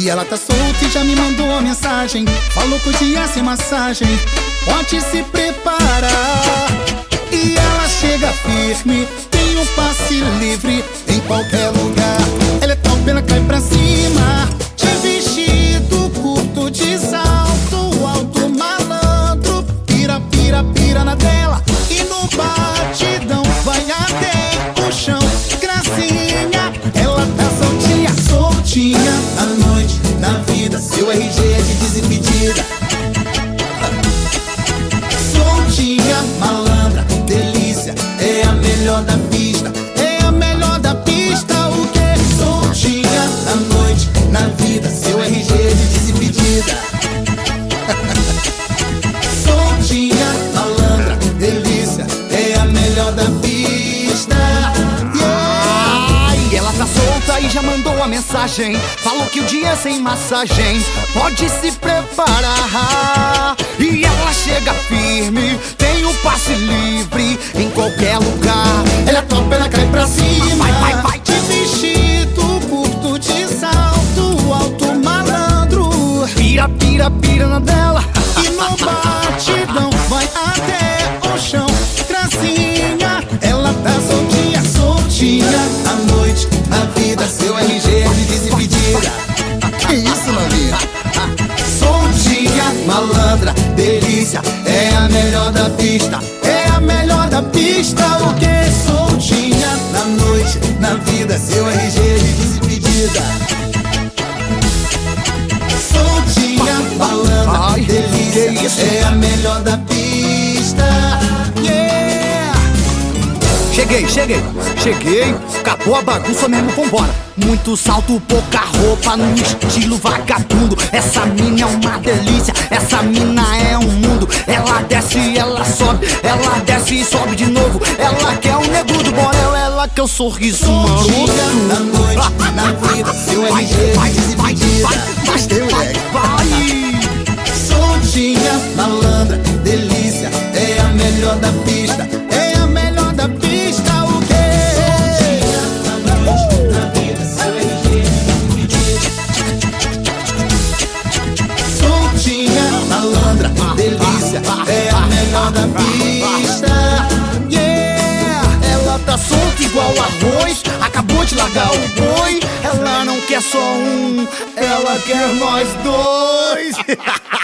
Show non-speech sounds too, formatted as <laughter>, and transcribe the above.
E ela tá solta e já me mandou uma mensagem. Falou que o dia sem massagem. Pode se preparar. E ela chega firme, tem um passe livre em qualquer lugar. Yeah. Ai, ela tá solta e já mandou a mensagem. Falou que o dia é sem massagem. Pode se preparar. E ela chega firme, tem o passe livre em qualquer lugar. Ela é top, ela cai pra cima. Vai, vai, vai. De vestido curto, de salto alto, malandro. Pira, pira, pira na dela. E no batidão vai malandra, delícia. É a melhor da pista. É a melhor da pista. O que? Soltinha, na noite, na vida, seu RG de desimpedida. Soltinha, malandra, Ai, delícia. É a melhor da pista. Cheguei, cheguei, cheguei. Acabou a bagunça mesmo, vambora. Muito salto, pouca roupa, no estilo vagabundo. Essa mina é uma delícia, essa mina é um mundo. Ela desce, ela sobe, ela desce e sobe de novo. Ela quer um negro do borel, ela quer o sorriso Soltinha, na maroto. noite, na vida, seu da pista, yeah! Ela tá solta igual arroz, acabou de largar o boi. Ela não quer só um, ela quer nós dois. <laughs>